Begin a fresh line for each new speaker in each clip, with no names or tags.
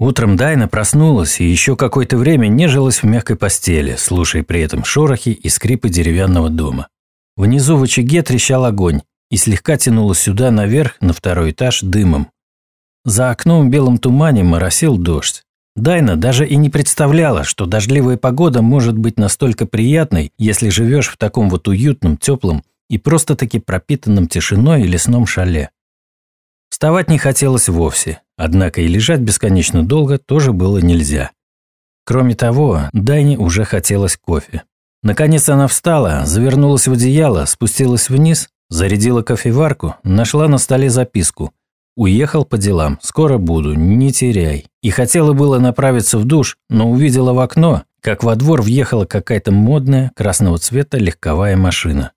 Утром Дайна проснулась и еще какое-то время нежилась в мягкой постели, слушая при этом шорохи и скрипы деревянного дома. Внизу в очаге трещал огонь и слегка тянуло сюда наверх, на второй этаж, дымом. За окном в белом тумане моросил дождь. Дайна даже и не представляла, что дождливая погода может быть настолько приятной, если живешь в таком вот уютном, теплом и просто-таки пропитанном тишиной и лесном шале. Вставать не хотелось вовсе, однако и лежать бесконечно долго тоже было нельзя. Кроме того, Дайне уже хотелось кофе. Наконец она встала, завернулась в одеяло, спустилась вниз, зарядила кофеварку, нашла на столе записку. «Уехал по делам, скоро буду, не теряй». И хотела было направиться в душ, но увидела в окно, как во двор въехала какая-то модная красного цвета легковая машина.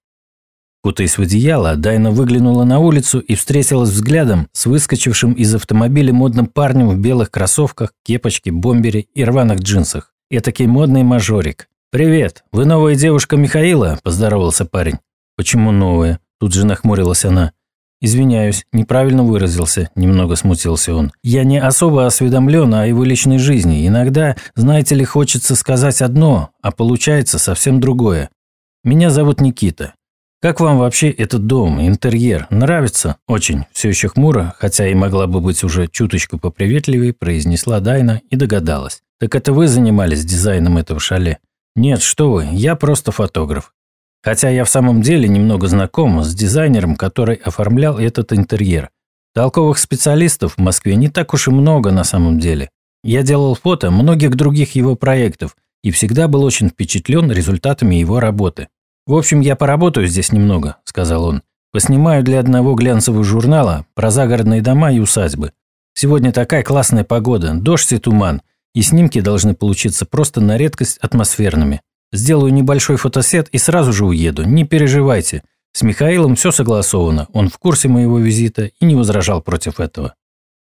Кутаясь в одеяло, Дайна выглянула на улицу и встретилась взглядом с выскочившим из автомобиля модным парнем в белых кроссовках, кепочке, бомбере и рваных джинсах. Этакий модный мажорик. «Привет, вы новая девушка Михаила?» – поздоровался парень. «Почему новая?» – тут же нахмурилась она. «Извиняюсь, неправильно выразился», – немного смутился он. «Я не особо осведомлен о его личной жизни. Иногда, знаете ли, хочется сказать одно, а получается совсем другое. Меня зовут Никита. Как вам вообще этот дом, интерьер? Нравится? Очень. Все еще хмуро, хотя и могла бы быть уже чуточку поприветливее, произнесла Дайна и догадалась. Так это вы занимались дизайном этого шале? Нет, что вы, я просто фотограф. Хотя я в самом деле немного знаком с дизайнером, который оформлял этот интерьер. Толковых специалистов в Москве не так уж и много на самом деле. Я делал фото многих других его проектов и всегда был очень впечатлен результатами его работы. «В общем, я поработаю здесь немного», – сказал он. «Поснимаю для одного глянцевого журнала про загородные дома и усадьбы. Сегодня такая классная погода, дождь и туман, и снимки должны получиться просто на редкость атмосферными. Сделаю небольшой фотосет и сразу же уеду, не переживайте. С Михаилом все согласовано, он в курсе моего визита и не возражал против этого».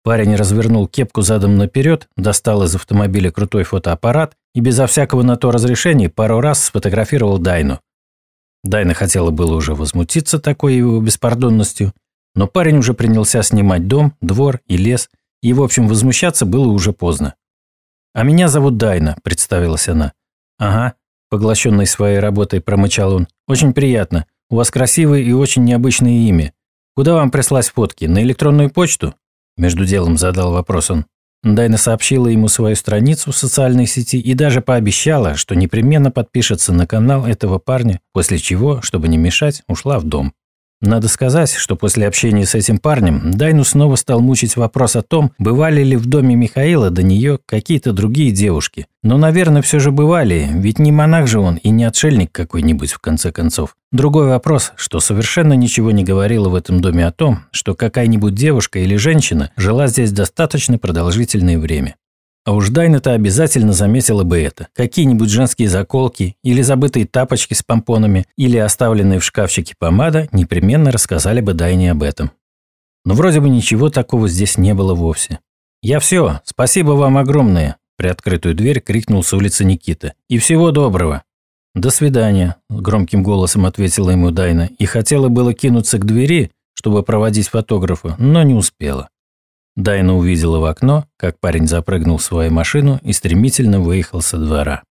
Парень развернул кепку задом наперед, достал из автомобиля крутой фотоаппарат и безо всякого на то разрешения пару раз сфотографировал Дайну. Дайна хотела было уже возмутиться такой его беспардонностью, но парень уже принялся снимать дом, двор и лес, и, в общем, возмущаться было уже поздно. «А меня зовут Дайна», – представилась она. «Ага», – поглощенный своей работой промычал он. «Очень приятно. У вас красивое и очень необычное имя. Куда вам прислать фотки? На электронную почту?» Между делом задал вопрос он. Дайна сообщила ему свою страницу в социальной сети и даже пообещала, что непременно подпишется на канал этого парня, после чего, чтобы не мешать, ушла в дом. Надо сказать, что после общения с этим парнем Дайну снова стал мучить вопрос о том, бывали ли в доме Михаила до нее какие-то другие девушки. Но, наверное, все же бывали, ведь не монах же он и не отшельник какой-нибудь в конце концов. Другой вопрос, что совершенно ничего не говорило в этом доме о том, что какая-нибудь девушка или женщина жила здесь достаточно продолжительное время. А уж Дайна-то обязательно заметила бы это. Какие-нибудь женские заколки, или забытые тапочки с помпонами, или оставленные в шкафчике помада непременно рассказали бы Дайне об этом. Но вроде бы ничего такого здесь не было вовсе. «Я все, спасибо вам огромное!» Приоткрытую дверь крикнул с улицы Никита. «И всего доброго!» «До свидания», – громким голосом ответила ему Дайна, и хотела было кинуться к двери, чтобы проводить фотографа, но не успела. Дайна увидела в окно, как парень запрыгнул в свою машину и стремительно выехал со двора.